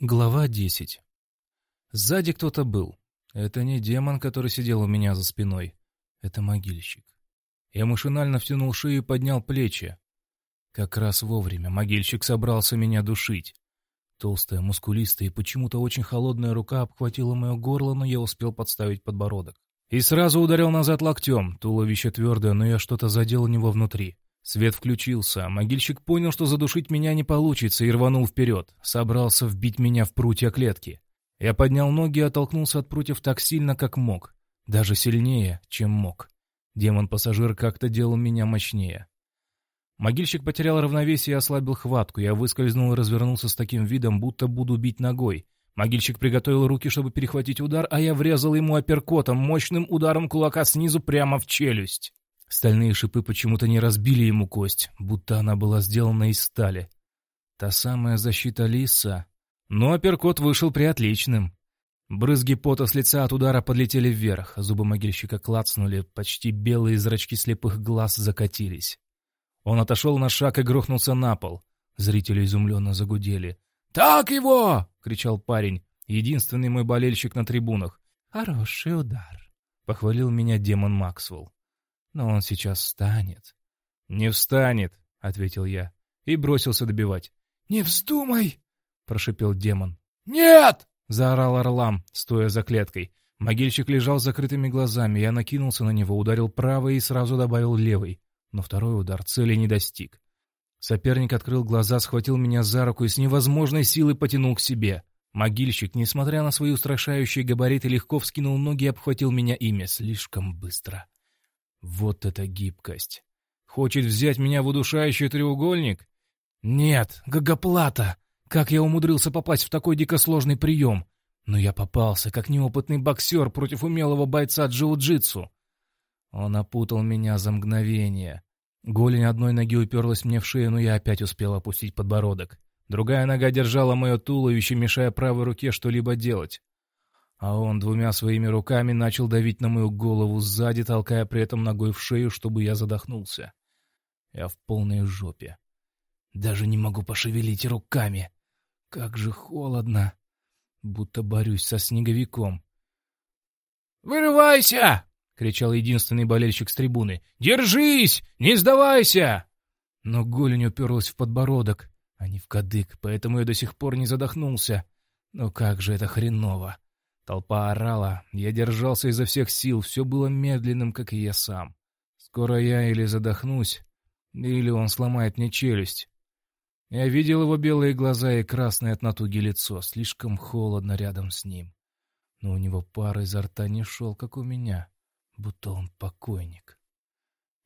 Глава 10. Сзади кто-то был. Это не демон, который сидел у меня за спиной. Это могильщик. Я машинально втянул шею и поднял плечи. Как раз вовремя могильщик собрался меня душить. Толстая, мускулистая и почему-то очень холодная рука обхватила мое горло, но я успел подставить подбородок. И сразу ударил назад локтем. Туловище твердое, но я что-то задел у него внутри. Свет включился. Могильщик понял, что задушить меня не получится, и рванул вперед. Собрался вбить меня в прутья клетки. Я поднял ноги и оттолкнулся от прутьев так сильно, как мог. Даже сильнее, чем мог. Демон-пассажир как-то делал меня мощнее. Могильщик потерял равновесие и ослабил хватку. Я выскользнул и развернулся с таким видом, будто буду бить ногой. Могильщик приготовил руки, чтобы перехватить удар, а я врезал ему апперкотом, мощным ударом кулака снизу прямо в челюсть. Стальные шипы почему-то не разбили ему кость, будто она была сделана из стали. Та самая защита лиса. Но апперкот вышел приотличным. Брызги пота с лица от удара подлетели вверх, зубы могильщика клацнули, почти белые зрачки слепых глаз закатились. Он отошел на шаг и грохнулся на пол. Зрители изумленно загудели. «Так его!» — кричал парень, единственный мой болельщик на трибунах. «Хороший удар», — похвалил меня демон Максвелл но он сейчас встанет. «Не встанет», — ответил я и бросился добивать. «Не вздумай!» — прошипел демон. «Нет!» — заорал Орлам, стоя за клеткой. Могильщик лежал с закрытыми глазами, я накинулся на него, ударил правой и сразу добавил левый, но второй удар цели не достиг. Соперник открыл глаза, схватил меня за руку и с невозможной силой потянул к себе. Могильщик, несмотря на свои устрашающие габариты, легко вскинул ноги и обхватил меня ими слишком быстро. Вот это гибкость. Хочет взять меня в удушающий треугольник? Нет, гагоплата! Как я умудрился попасть в такой дико сложный прием? Но я попался, как неопытный боксер против умелого бойца джиу-джитсу. Он опутал меня за мгновение. Голень одной ноги уперлась мне в шею, но я опять успел опустить подбородок. Другая нога держала мое туловище, мешая правой руке что-либо делать. А он двумя своими руками начал давить на мою голову сзади, толкая при этом ногой в шею, чтобы я задохнулся. Я в полной жопе. Даже не могу пошевелить руками. Как же холодно. Будто борюсь со снеговиком. «Вырывайся!» — кричал единственный болельщик с трибуны. «Держись! Не сдавайся!» Но голень уперлась в подбородок, а не в кадык, поэтому я до сих пор не задохнулся. Но как же это хреново! Толпа орала, я держался изо всех сил, все было медленным, как и я сам. Скоро я или задохнусь, или он сломает мне челюсть. Я видел его белые глаза и красное от натуги лицо, слишком холодно рядом с ним. Но у него пар изо рта не шел, как у меня, будто он покойник.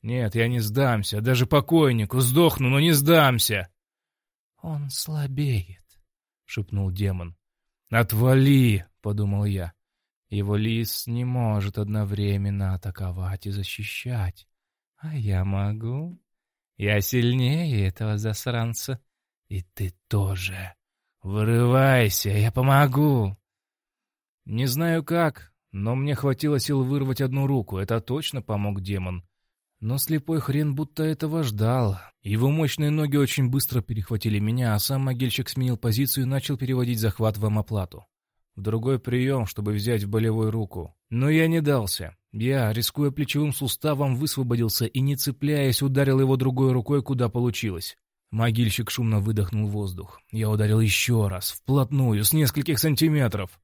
Нет, я не сдамся, даже покойнику, сдохну, но не сдамся. — Он слабеет, — шепнул демон. — Отвали! — подумал я. Его лис не может одновременно атаковать и защищать. А я могу. Я сильнее этого засранца. И ты тоже. Вырывайся, я помогу. Не знаю как, но мне хватило сил вырвать одну руку. Это точно помог демон. Но слепой хрен будто этого ждал. Его мощные ноги очень быстро перехватили меня, а сам могильщик сменил позицию и начал переводить захват в омоплату в другой прием, чтобы взять в болевую руку. Но я не дался. Я, рискуя плечевым суставом, высвободился и, не цепляясь, ударил его другой рукой, куда получилось. Могильщик шумно выдохнул воздух. Я ударил еще раз, вплотную, с нескольких сантиметров.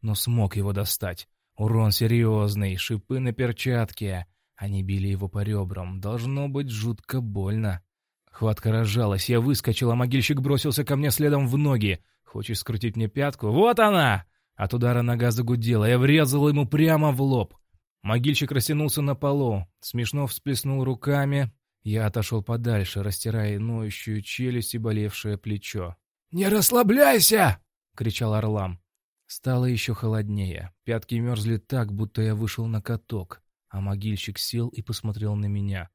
Но смог его достать. Урон серьезный, шипы на перчатке. Они били его по ребрам. Должно быть жутко больно. Хватка разжалась, я выскочил, а могильщик бросился ко мне следом в ноги. Хочешь скрутить мне пятку? Вот она! От удара нога загудела, я врезал ему прямо в лоб. Могильщик растянулся на полу, смешно всплеснул руками. Я отошел подальше, растирая ноющую челюсть и болевшее плечо. «Не расслабляйся!» — кричал Орлам. Стало еще холоднее. Пятки мерзли так, будто я вышел на каток. А могильщик сел и посмотрел на меня.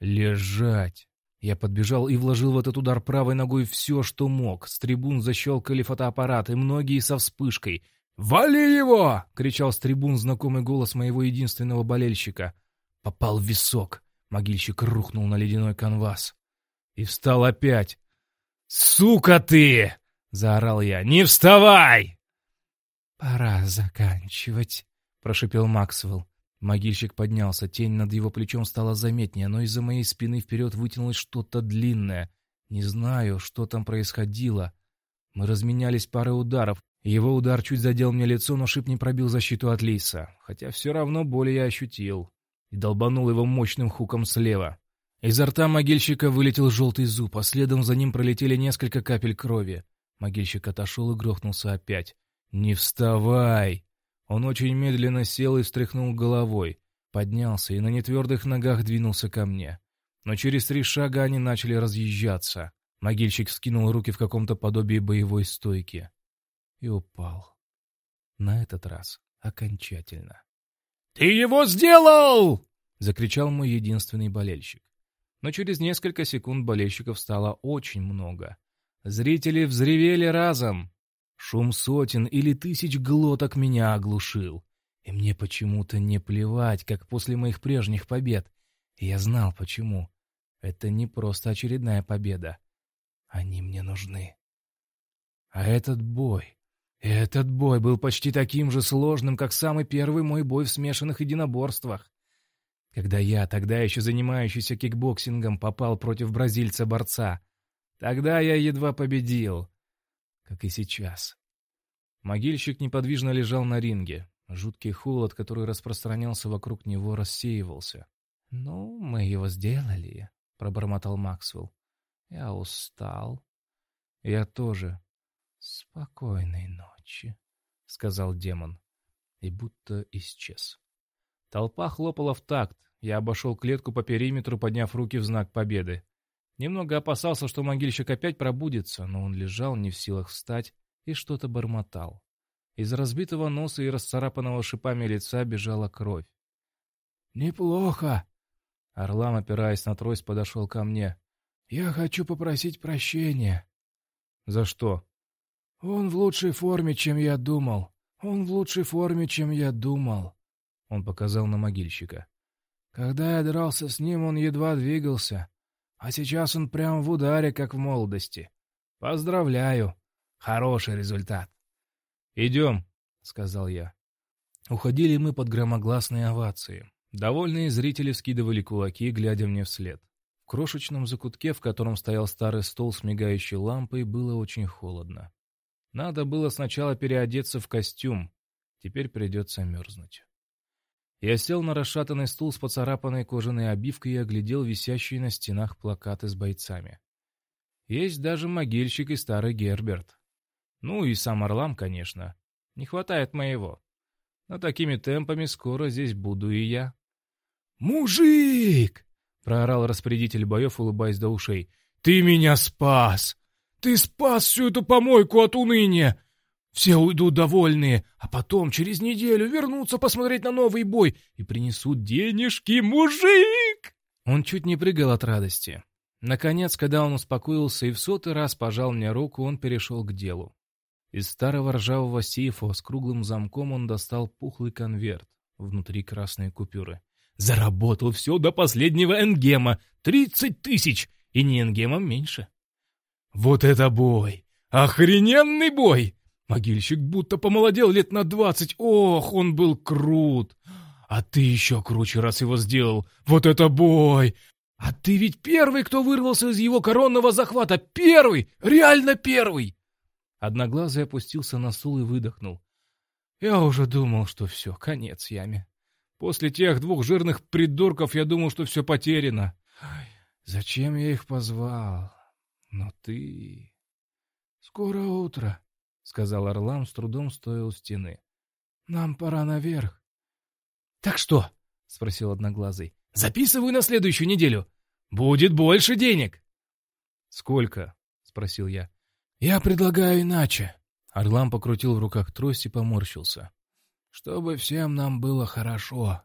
«Лежать!» Я подбежал и вложил в этот удар правой ногой все, что мог. С трибун защелкали фотоаппараты, многие со вспышкой. «Вали его!» — кричал с трибун знакомый голос моего единственного болельщика. Попал в висок. Могильщик рухнул на ледяной канвас. И встал опять. «Сука ты!» — заорал я. «Не вставай!» «Пора заканчивать», — прошипел Максвелл. Могильщик поднялся, тень над его плечом стала заметнее, но из-за моей спины вперед вытянулось что-то длинное. Не знаю, что там происходило. Мы разменялись парой ударов. Его удар чуть задел мне лицо, но шип не пробил защиту от Лиса. Хотя все равно боли я ощутил. И долбанул его мощным хуком слева. Изо рта могильщика вылетел желтый зуб, а следом за ним пролетели несколько капель крови. Могильщик отошел и грохнулся опять. «Не вставай!» Он очень медленно сел и встряхнул головой, поднялся и на нетвердых ногах двинулся ко мне. Но через три шага они начали разъезжаться. Могильщик скинул руки в каком-то подобии боевой стойки и упал. На этот раз окончательно. «Ты его сделал!» — закричал мой единственный болельщик. Но через несколько секунд болельщиков стало очень много. Зрители взревели разом. Шум сотен или тысяч глоток меня оглушил. И мне почему-то не плевать, как после моих прежних побед. Я знал, почему. Это не просто очередная победа. Они мне нужны. А этот бой... Этот бой был почти таким же сложным, как самый первый мой бой в смешанных единоборствах. Когда я, тогда еще занимающийся кикбоксингом, попал против бразильца-борца, тогда я едва победил как и сейчас. Могильщик неподвижно лежал на ринге. Жуткий холод, который распространялся вокруг него, рассеивался. «Ну, мы его сделали», — пробормотал Максвелл. «Я устал». «Я тоже». «Спокойной ночи», — сказал демон. И будто исчез. Толпа хлопала в такт. Я обошел клетку по периметру, подняв руки в знак победы. Немного опасался, что могильщик опять пробудится, но он лежал не в силах встать и что-то бормотал. Из разбитого носа и расцарапанного шипами лица бежала кровь. «Неплохо!» Орлам, опираясь на трость, подошел ко мне. «Я хочу попросить прощения». «За что?» «Он в лучшей форме, чем я думал. Он в лучшей форме, чем я думал». Он показал на могильщика. «Когда я дрался с ним, он едва двигался. А сейчас он прям в ударе, как в молодости. Поздравляю. Хороший результат. «Идем», — сказал я. Уходили мы под громогласные овации. Довольные зрители вскидывали кулаки, глядя мне вслед. В крошечном закутке, в котором стоял старый стол с мигающей лампой, было очень холодно. Надо было сначала переодеться в костюм. Теперь придется мерзнуть. Я сел на расшатанный стул с поцарапанной кожаной обивкой и оглядел висящие на стенах плакаты с бойцами. Есть даже могильщик и старый Герберт. Ну и сам Орлам, конечно. Не хватает моего. Но такими темпами скоро здесь буду и я. «Мужик!» — проорал распорядитель боев, улыбаясь до ушей. «Ты меня спас! Ты спас всю эту помойку от уныния! Все уйдут довольные, а потом через неделю вернутся посмотреть на новый бой и принесут денежки, мужик!» Он чуть не прыгал от радости. Наконец, когда он успокоился и в сотый раз пожал мне руку, он перешел к делу. Из старого ржавого сейфа с круглым замком он достал пухлый конверт, внутри красные купюры. «Заработал все до последнего энгема! Тридцать тысяч! И не энгемом меньше!» «Вот это бой! Охрененный бой! Могильщик будто помолодел лет на двадцать. Ох, он был крут. А ты еще круче, раз его сделал. Вот это бой! А ты ведь первый, кто вырвался из его коронного захвата. Первый! Реально первый!» Одноглазый опустился на стул и выдохнул. «Я уже думал, что все, конец яме. После тех двух жирных придурков я думал, что все потеряно. Ай, зачем я их позвал? Но ты... Скоро утро. — сказал Орлам, с трудом стоя у стены. «Нам пора наверх». «Так что?» — спросил Одноглазый. «Записываю на следующую неделю. Будет больше денег». «Сколько?» — спросил я. «Я предлагаю иначе». Орлам покрутил в руках трость и поморщился. «Чтобы всем нам было хорошо.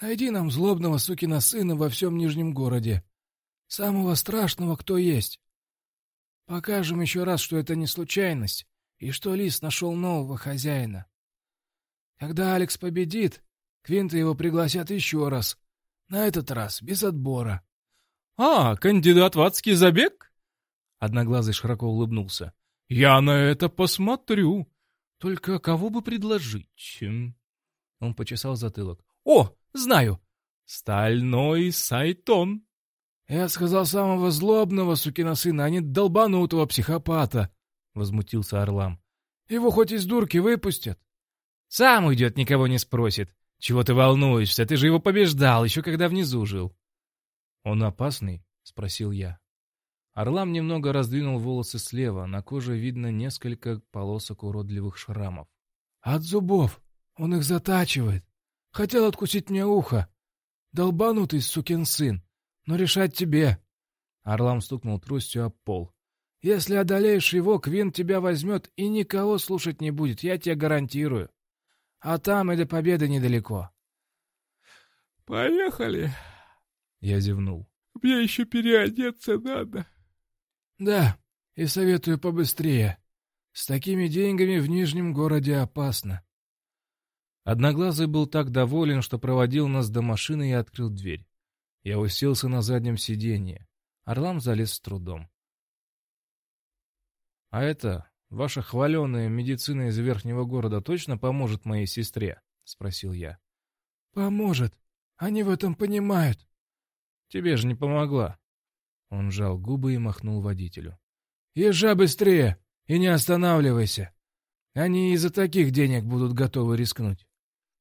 Найди нам злобного сукина сына во всем Нижнем городе. Самого страшного, кто есть. Покажем еще раз, что это не случайность, и что Лис нашел нового хозяина. Когда Алекс победит, Квинта его пригласят еще раз. На этот раз без отбора. — А, кандидат в адский забег? Одноглазый широко улыбнулся. Я на это посмотрю. Только кого бы предложить? Он почесал затылок. О, знаю. Стальной Сайтон. Я сказал самого злобного сукина сына, а не долбанутого психопата, возмутился Орлам. Его хоть из дурки выпустят. Сам уйдет, никого не спросит. Чего ты волнуешься? Ты же его побеждал, еще когда внизу жил. Он опасный? Спросил я. Орлам немного раздвинул волосы слева, на коже видно несколько полосок уродливых шрамов. «От зубов! Он их затачивает! Хотел откусить мне ухо! Долбанутый сукин сын! Но решать тебе!» Орлам стукнул тростью об пол. «Если одолеешь его, Квин тебя возьмет и никого слушать не будет, я тебе гарантирую. А там и до победы недалеко». «Поехали!» Я зевнул. «Мне еще переодеться надо». Да, и советую побыстрее. С такими деньгами в Нижнем городе опасно. Одноглазый был так доволен, что проводил нас до машины и открыл дверь. Я уселся на заднем сиденье. Орлам залез с трудом. — А это, ваша хваленая медицина из верхнего города точно поможет моей сестре? — спросил я. — Поможет. Они в этом понимают. — Тебе же не помогла. Он сжал губы и махнул водителю. «Езжай быстрее и не останавливайся. Они из-за таких денег будут готовы рискнуть».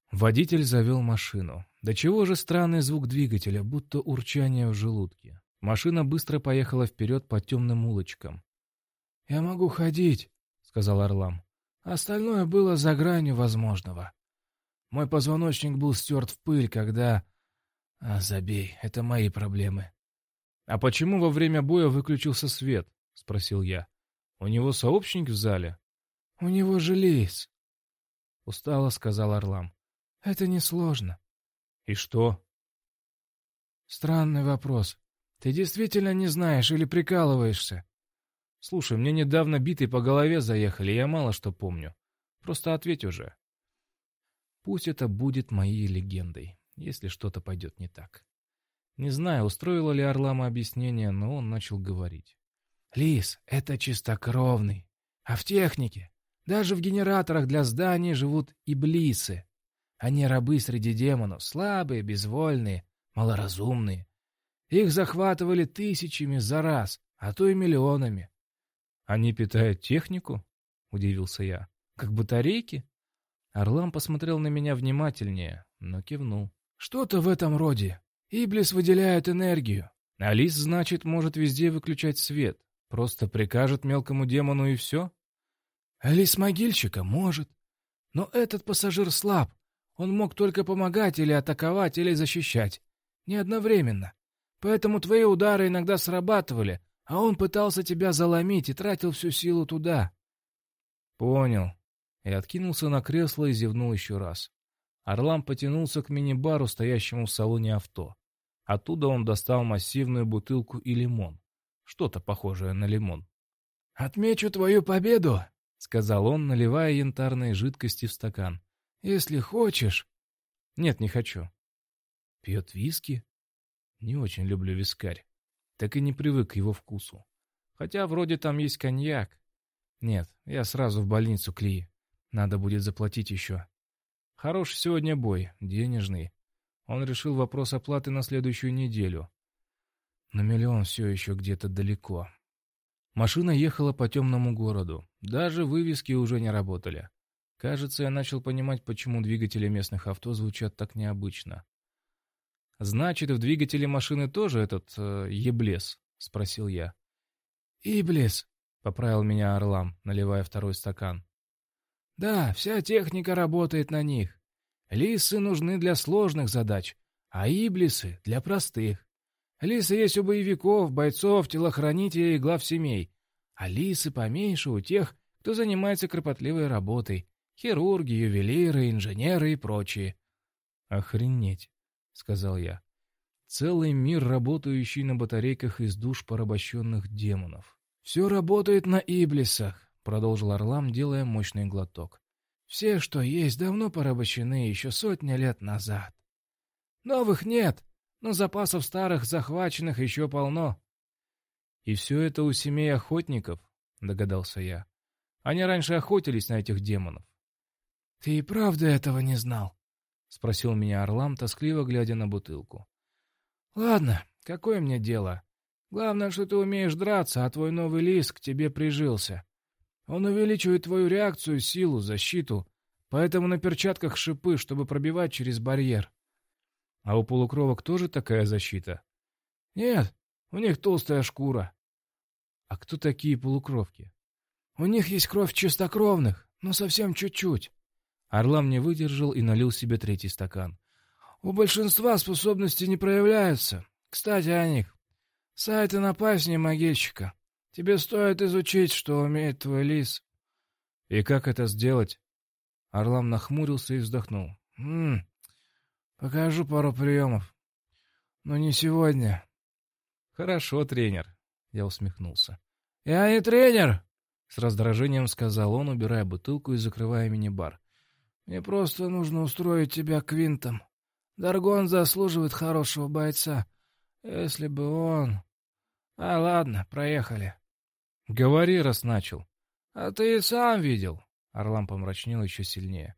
Водитель завел машину. Да чего же странный звук двигателя, будто урчание в желудке. Машина быстро поехала вперед по темным улочкам. «Я могу ходить», — сказал Орлам. «Остальное было за гранью возможного. Мой позвоночник был стерт в пыль, когда... А, забей, это мои проблемы. «А почему во время боя выключился свет?» — спросил я. «У него сообщник в зале?» «У него же лис», — устало сказал Орлам. «Это несложно». «И что?» «Странный вопрос. Ты действительно не знаешь или прикалываешься?» «Слушай, мне недавно битой по голове заехали, я мало что помню. Просто ответь уже». Пусть это будет моей легендой, если что-то пойдет не так. Не знаю, устроило ли Орлама объяснение, но он начал говорить. «Лис — это чистокровный. А в технике, даже в генераторах для зданий живут иблисы. Они рабы среди демонов, слабые, безвольные, малоразумные. Их захватывали тысячами за раз, а то и миллионами. «Они питают технику?» — удивился я. «Как батарейки?» Орлам посмотрел на меня внимательнее, но кивнул. «Что-то в этом роде. Иблис выделяет энергию. Алис, значит, может везде выключать свет. Просто прикажет мелкому демону и все? Алис могильщика может. Но этот пассажир слаб. Он мог только помогать или атаковать, или защищать. Не одновременно. Поэтому твои удары иногда срабатывали, а он пытался тебя заломить и тратил всю силу туда. Понял. И откинулся на кресло и зевнул еще раз. Орлам потянулся к мини-бару, стоящему в салоне авто. Оттуда он достал массивную бутылку и лимон. Что-то похожее на лимон. «Отмечу твою победу», — сказал он, наливая янтарные жидкости в стакан. «Если хочешь...» «Нет, не хочу». «Пьет виски?» «Не очень люблю вискарь. Так и не привык к его вкусу. Хотя вроде там есть коньяк. Нет, я сразу в больницу Кли. Надо будет заплатить еще. Хороший сегодня бой, денежный. Он решил вопрос оплаты на следующую неделю. Но миллион все еще где-то далеко. Машина ехала по темному городу. Даже вывески уже не работали. Кажется, я начал понимать, почему двигатели местных авто звучат так необычно. «Значит, в двигателе машины тоже этот э, еблес?» — спросил я. «Иблес», — поправил меня Орлам, наливая второй стакан. Да, вся техника работает на них. Лисы нужны для сложных задач, а иблисы — для простых. Лисы есть у боевиков, бойцов, телохранителей и глав семей, а лисы поменьше у тех, кто занимается кропотливой работой. Хирурги, ювелиры, инженеры и прочие. «Охренеть», — сказал я. «Целый мир, работающий на батарейках из душ порабощенных демонов». «Все работает на иблисах продолжил Орлам, делая мощный глоток. Все, что есть, давно порабощены еще сотни лет назад. Новых нет, но запасов старых захваченных еще полно. И все это у семей охотников, догадался я. Они раньше охотились на этих демонов. — Ты и правда этого не знал? — спросил меня Орлам, тоскливо глядя на бутылку. — Ладно, какое мне дело? Главное, что ты умеешь драться, а твой новый лис к тебе прижился. Он увеличивает твою реакцию, силу, защиту, поэтому на перчатках шипы, чтобы пробивать через барьер. — А у полукровок тоже такая защита? — Нет, у них толстая шкура. — А кто такие полукровки? — У них есть кровь чистокровных, но совсем чуть-чуть. Орлам не выдержал и налил себе третий стакан. У большинства способности не проявляются. Кстати, о них. Сайты на пасне могильщика. Тебе стоит изучить, что умеет твой лис. И как это сделать? Орлам нахмурился и вздохнул. «М -м, покажу пару приемов. Но не сегодня. Хорошо, тренер. Я усмехнулся. Я не тренер, с раздражением сказал он, убирая бутылку и закрывая мини-бар. Мне просто нужно устроить тебя квинтом. Даргон заслуживает хорошего бойца. Если бы он... А, ладно, проехали. Говори, раз начал. А ты и сам видел. Орлам помрачнел еще сильнее.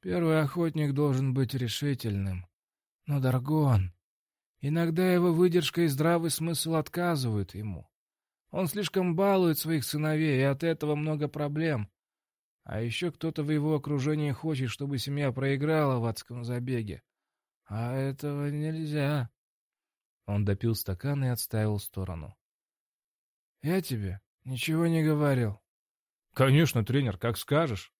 Первый охотник должен быть решительным. Но Даргон... Иногда его выдержка и здравый смысл отказывают ему. Он слишком балует своих сыновей, и от этого много проблем. А еще кто-то в его окружении хочет, чтобы семья проиграла в адском забеге. А этого нельзя. Он допил стакан и отставил в сторону. «Я тебе ничего не говорил». «Конечно, тренер, как скажешь».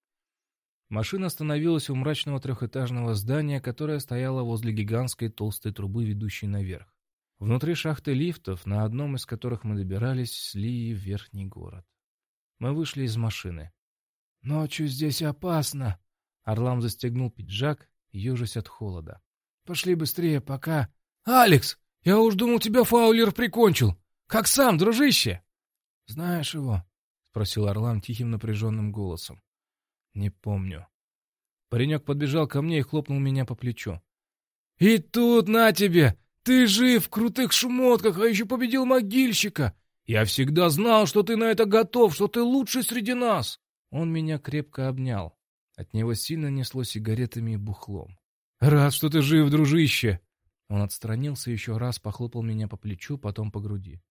Машина остановилась у мрачного трехэтажного здания, которое стояло возле гигантской толстой трубы, ведущей наверх. Внутри шахты лифтов, на одном из которых мы добирались, сли в верхний город. Мы вышли из машины. «Ночью здесь опасно!» Орлам застегнул пиджак, ежась от холода. «Пошли быстрее, пока...» «Алекс, я уж думал, тебя Фаулер прикончил! Как сам, дружище?» «Знаешь его?» — спросил Орлам тихим напряженным голосом. «Не помню». Паренек подбежал ко мне и хлопнул меня по плечу. «И тут на тебе! Ты жив в крутых шмотках, а еще победил могильщика! Я всегда знал, что ты на это готов, что ты лучший среди нас!» Он меня крепко обнял. От него сильно несло сигаретами и бухлом. «Рад, что ты жив, дружище!» Он отстранился еще раз, похлопал меня по плечу, потом по груди.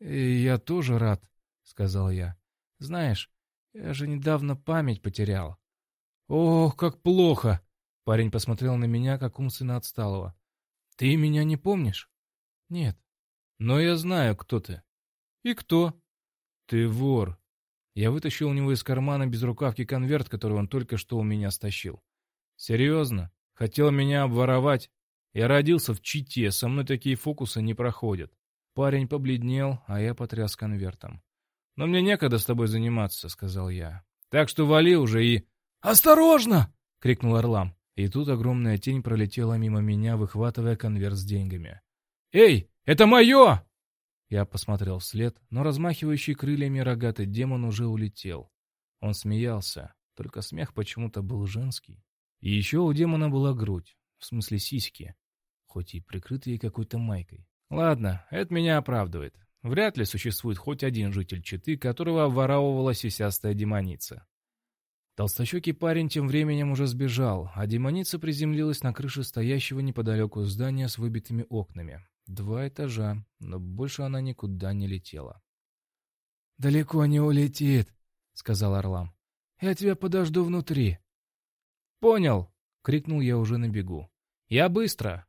«Я тоже рад», — сказал я. «Знаешь, я же недавно память потерял». «Ох, как плохо!» Парень посмотрел на меня, как умственно отсталого. «Ты меня не помнишь?» «Нет». «Но я знаю, кто ты». «И кто?» «Ты вор», я вытащил у него из кармана безрукавки конверт, который он только что у меня стащил. Серьезно? Хотел меня обворовать? Я родился в Чите, со мной такие фокусы не проходят. Парень побледнел, а я потряс конвертом. «Но мне некогда с тобой заниматься», — сказал я. «Так что вали уже и...» «Осторожно!» — крикнул Орлам. И тут огромная тень пролетела мимо меня, выхватывая конверт с деньгами. «Эй, это мое!» Я посмотрел вслед, но размахивающий крыльями рогатый демон уже улетел. Он смеялся, только смех почему-то был женский. И еще у демона была грудь, в смысле сиськи, хоть и прикрытые какой-то майкой. Ладно, это меня оправдывает. Вряд ли существует хоть один житель Читы, которого обворовывала сисястая демоница. Толстощекий парень тем временем уже сбежал, а демоница приземлилась на крыше стоящего неподалеку здания с выбитыми окнами. Два этажа, но больше она никуда не летела. «Далеко не улетит», — сказал Орлам. «Я тебя подожду внутри». «Понял!» — крикнул я уже на бегу. «Я быстро!»